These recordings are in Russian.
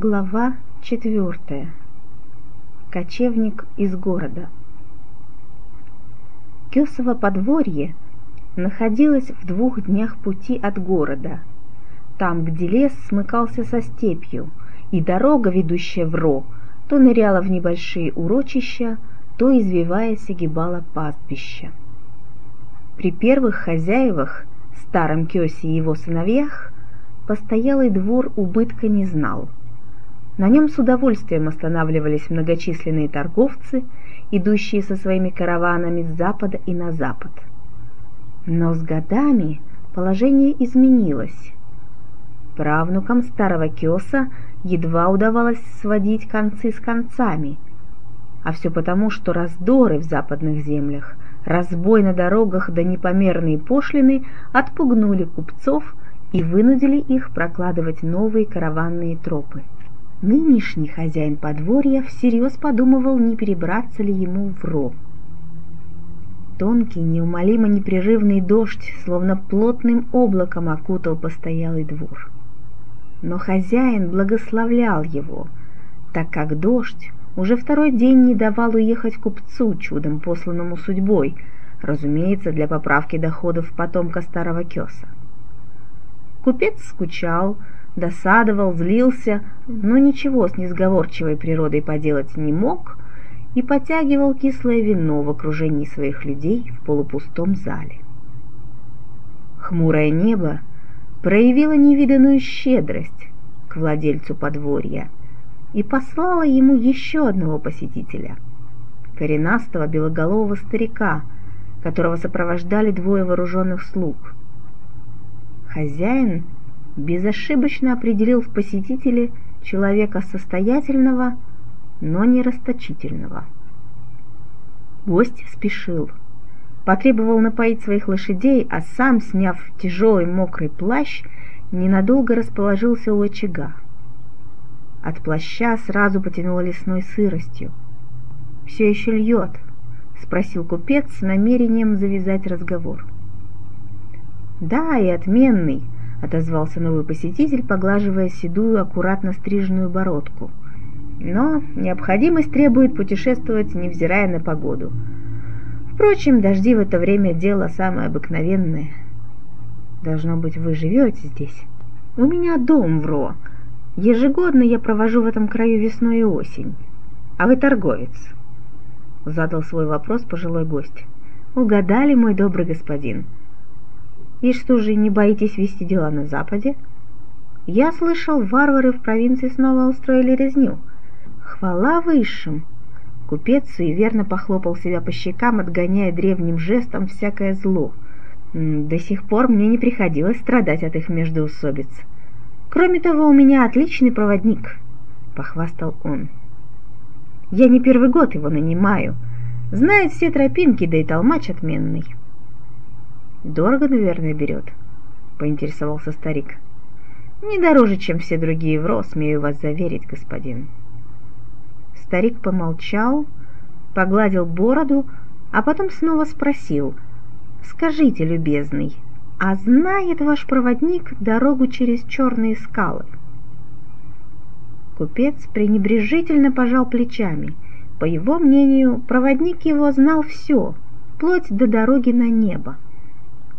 Глава четвертая. Кочевник из города. Кесово подворье находилось в двух днях пути от города, там, где лес смыкался со степью, и дорога, ведущая в Ро, то ныряла в небольшие урочища, то, извиваясь, огибала пастбища. При первых хозяевах, старом Кёсе и его сыновьях, постоялый двор убытка не знал – на нем с удовольствием останавливались многочисленные торговцы, идущие со своими караванами с запада и на запад. Но с годами положение изменилось. Правнукам старого Кёса едва удавалось сводить концы с концами, а все потому, что раздоры в западных землях, разбой на дорогах да непомерные пошлины отпугнули купцов и вынудили их прокладывать новые караванные тропы. Нынешний хозяин подворья всерьез подумывал, не перебраться ли ему в Ро. Тонкий, неумолимо непрерывный дождь, словно плотным облаком окутал постоялый двор. Но хозяин благословлял его, так как дождь уже второй день не давал уехать купцу, чудом посланному судьбой, разумеется, для поправки доходов потомка старого кеса. Купец скучал, досадовал, злился, но ничего с несговорчивой природой поделать не мог и потягивал кислое вино в окружении своих людей в полупустом зале. Хмурое небо проявило невиданную щедрость к владельцу подворья и послало ему еще одного посетителя — коренастого белоголового старика, которого сопровождали двое вооруженных слуг. Хозяин — безошибочно определил в посетителе человека состоятельного, но не расточительного. Гость спешил, потребовал напоить своих лошадей, а сам, сняв тяжелый мокрый плащ, ненадолго расположился у очага. От плаща сразу потянуло лесной сыростью. «Все еще льет?» — спросил купец с намерением завязать разговор. «Да, и отменный», — отозвался новый посетитель, поглаживая седую, аккуратно стриженную бородку. «Но необходимость требует путешествовать, невзирая на погоду. Впрочем, дожди в это время дело самое обыкновенное. Должно быть, вы живете здесь? У меня дом в Ро. Ежегодно я провожу в этом краю весну и осень. А вы торговец?» Задал свой вопрос пожилой гость. «Угадали, мой добрый господин?» И что же, не боитесь вести дела на Западе? Я слышал, варвары в провинции снова устроили резню. Хвала высшим! Купец суеверно похлопал себя по щекам, отгоняя древним жестом всякое зло. До сих пор мне не приходилось страдать от их междоусобиц. Кроме того, у меня отличный проводник, — похвастал он. Я не первый год его нанимаю. Знает все тропинки, да и толмач отменный. Дорого, наверное, берет, поинтересовался старик. Не дороже, чем все другие в ро, смею вас заверить, господин. Старик помолчал, погладил бороду, а потом снова спросил. «Скажите, любезный, а знает ваш проводник дорогу через черные скалы?» Купец пренебрежительно пожал плечами. По его мнению, проводник его знал все, вплоть до дороги на небо.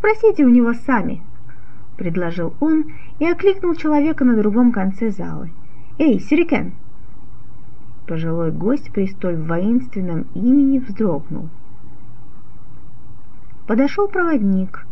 Спросите у него сами», — предложил он и окликнул человека на другом конце зала. «Эй, Сюрикен!» Пожилой гость при столь воинственном имени вздрогнул. Подошел проводник,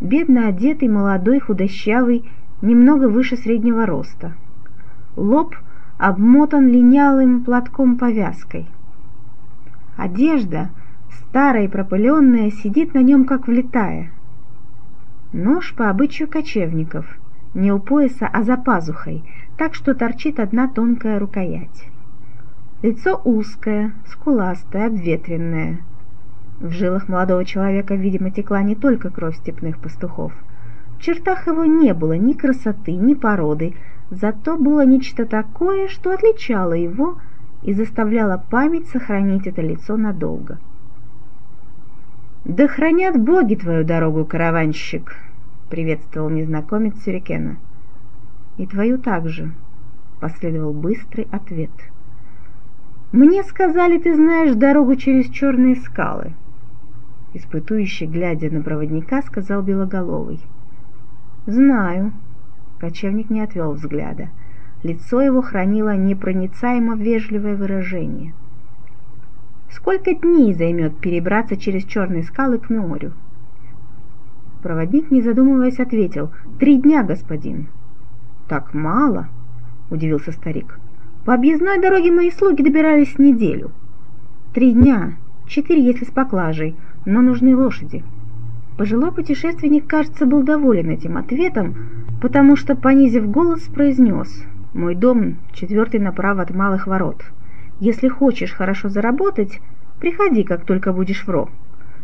бедно одетый, молодой, худощавый, немного выше среднего роста. Лоб обмотан линялым платком-повязкой. Одежда, старая и пропыленная, сидит на нем как влетая. Нож по обычаю кочевников, не у пояса, а за пазухой, так что торчит одна тонкая рукоять. Лицо узкое, скуластое, обветренное. В жилах молодого человека, видимо, текла не только кровь степных пастухов. В чертах его не было ни красоты, ни породы, зато было нечто такое, что отличало его и заставляло память сохранить это лицо надолго. «Да хранят боги твою дорогу, караванщик!» — приветствовал незнакомец Сюрикена. «И твою также», — последовал быстрый ответ. «Мне сказали, ты знаешь дорогу через черные скалы», испытующий, глядя на проводника, сказал Белоголовый. «Знаю». Кочевник не отвел взгляда. Лицо его хранило непроницаемо вежливое выражение. «Сколько дней займет перебраться через черные скалы к морю?» Проводник, не задумываясь, ответил. «Три дня, господин». «Так мало?» – удивился старик. «По объездной дороге мои слуги добирались неделю». «Три дня, четыре, если с поклажей, но нужны лошади». Пожилой путешественник, кажется, был доволен этим ответом, потому что, понизив голос, произнес «Мой дом четвертый направо от малых ворот. Если хочешь хорошо заработать, приходи, как только будешь в Ро.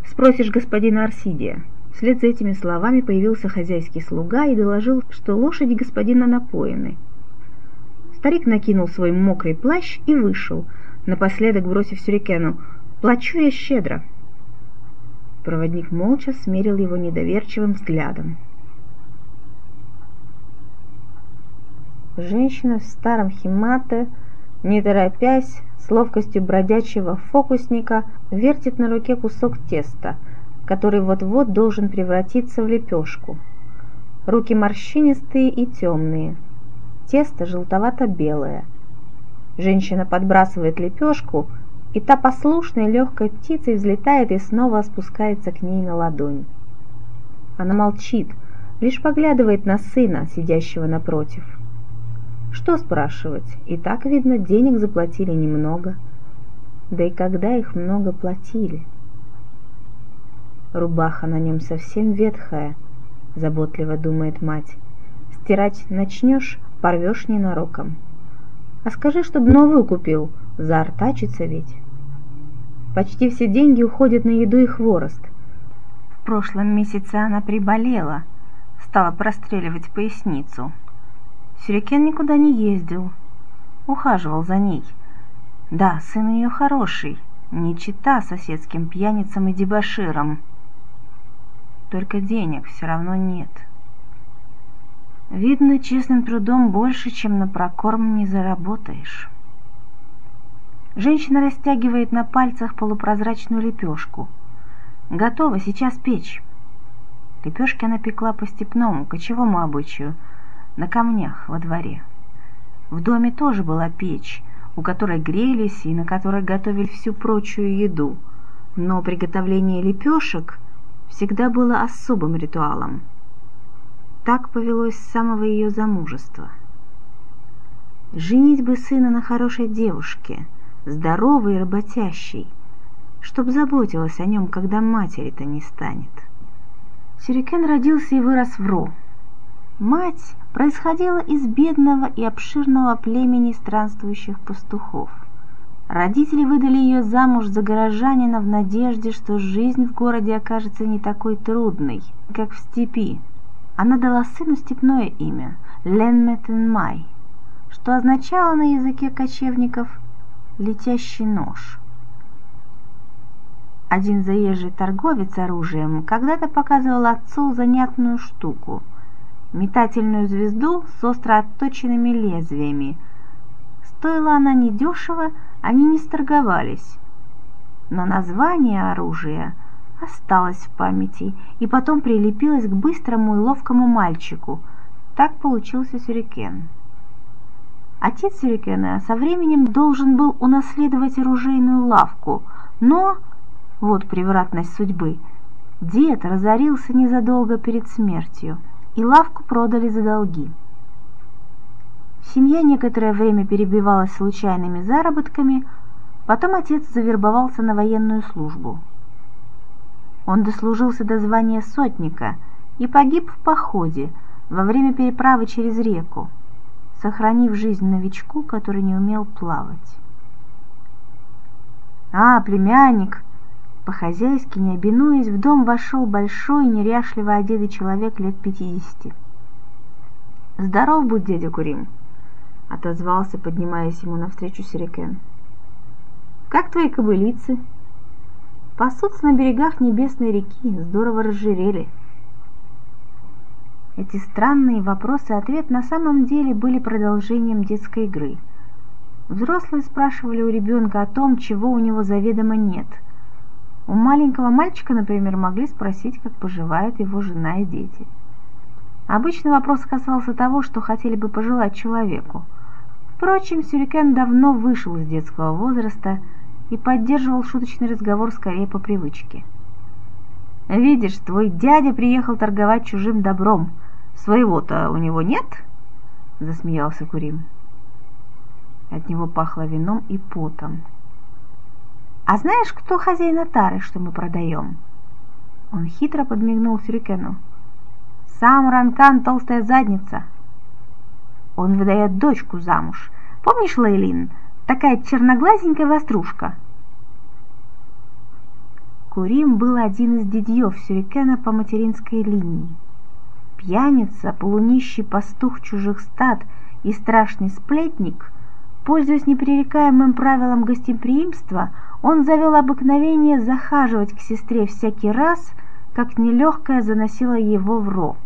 Спросишь господина Арсидия». Вслед за этими словами появился хозяйский слуга и доложил, что лошади господина напоены. Старик накинул свой мокрый плащ и вышел, напоследок бросив сюрикену «Плачу я щедро». Проводник молча смерил его недоверчивым взглядом. Женщина в старом химате, не торопясь, с ловкостью бродячего фокусника, вертит на руке кусок теста, который вот-вот должен превратиться в лепешку. Руки морщинистые и темные. Тесто желтовато-белое. Женщина подбрасывает лепешку, и та послушной легкой птицей взлетает и снова спускается к ней на ладонь. Она молчит, лишь поглядывает на сына, сидящего напротив. Что спрашивать? И так, видно, денег заплатили немного. Да и когда их много платили? Рубаха на нем совсем ветхая, заботливо думает мать. Стирать начнешь, порвешь ненароком. А скажи, чтоб новую купил, заортачится ведь. Почти все деньги уходят на еду и хворост. В прошлом месяце она приболела, стала простреливать поясницу. Сюрикен никуда не ездил, ухаживал за ней. Да, сын у нее хороший, не чита соседским пьяницам и дебоширам. Только денег все равно нет. Видно, честным трудом больше, чем на прокорм не заработаешь. Женщина растягивает на пальцах полупрозрачную лепешку. Готова сейчас печь. Лепешки она пекла по степному, кочевому обычаю, на камнях во дворе. В доме тоже была печь, у которой грелись и на которой готовили всю прочую еду, но приготовление лепешек всегда было особым ритуалом. Так повелось с самого ее замужества. Женить бы сына на хорошей девушке – здоровый и работящий, чтоб заботилась о нем, когда матери-то не станет. Сюрикен родился и вырос в Ро. Мать происходила из бедного и обширного племени странствующих пастухов. Родители выдали ее замуж за горожанина в надежде, что жизнь в городе окажется не такой трудной, как в степи. Она дала сыну степное имя – Ленметенмай, что означало на языке кочевников летящий нож. Один заезжий торговец оружием когда-то показывал отцу занятную штуку – метательную звезду с остро отточенными лезвиями. Стоила она недешево, они не сторговались. Но название оружия осталось в памяти и потом прилепилось к быстрому и ловкому мальчику. Так получился сюрикен. Отец Сюрикена со временем должен был унаследовать оружейную лавку, но, вот превратность судьбы, дед разорился незадолго перед смертью, и лавку продали за долги. Семья некоторое время перебивалась случайными заработками, потом отец завербовался на военную службу. Он дослужился до звания сотника и погиб в походе во время переправы через реку сохранив жизнь новичку, который не умел плавать. «А, племянник!» По-хозяйски, не обинуясь, в дом вошел большой, неряшливо одетый человек лет пятидесяти. «Здоров будь, дядя Курим!» — отозвался, поднимаясь ему навстречу Сирикен. «Как твои кобылицы?» «Пасутся на берегах небесной реки, здорово разжирели». Эти странные вопросы и ответ на самом деле были продолжением детской игры. Взрослые спрашивали у ребенка о том, чего у него заведомо нет. У маленького мальчика, например, могли спросить, как поживает его жена и дети. Обычно вопрос касался того, что хотели бы пожелать человеку. Впрочем, Сюрикен давно вышел из детского возраста и поддерживал шуточный разговор скорее по привычке. «Видишь, твой дядя приехал торговать чужим добром. Своего-то у него нет?» — засмеялся Курим. От него пахло вином и потом. «А знаешь, кто хозяин тары, что мы продаем?» Он хитро подмигнул Сюрикену. «Сам Ранкан толстая задница!» Он выдает дочку замуж. Помнишь, Лейлин, такая черноглазенькая вострушка?» Курим был один из дедьев Сюрикена по материнской линии. Пьяница, полунищий пастух чужих стад и страшный сплетник, пользуясь непререкаемым правилом гостеприимства, он завел обыкновение захаживать к сестре всякий раз, как нелегкая заносила его в ро.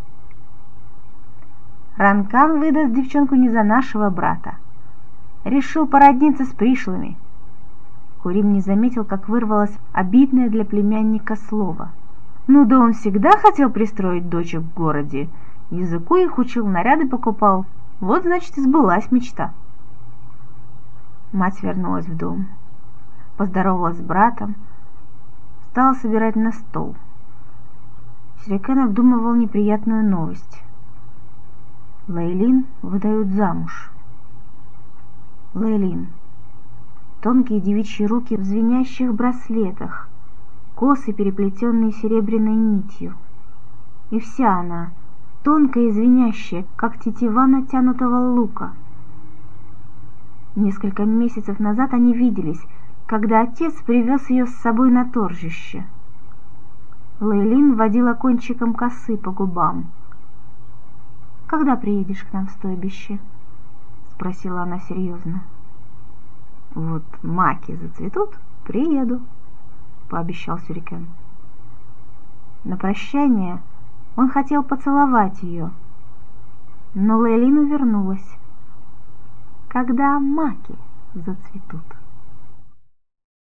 Ранкан выдаст девчонку не за нашего брата. Решил породниться с пришлыми. Курим не заметил, как вырвалось обидное для племянника слово. Ну да он всегда хотел пристроить дочек в городе. Языку их учил, наряды покупал. Вот, значит, и сбылась мечта. Мать вернулась в дом. Поздоровалась с братом. Стала собирать на стол. Сирикен обдумывал неприятную новость. Лейлин выдают замуж. Лейлин тонкие девичьи руки в звенящих браслетах, косы, переплетенные серебряной нитью. И вся она, тонкая и звенящая, как тетива натянутого лука. Несколько месяцев назад они виделись, когда отец привез ее с собой на торжище. Лейлин водила кончиком косы по губам. «Когда приедешь к нам в стойбище?» — спросила она серьезно. Вот маки зацветут, приеду, пообещал Сюрикен. На прощание он хотел поцеловать ее, но Лейлин увернулась. Когда маки зацветут.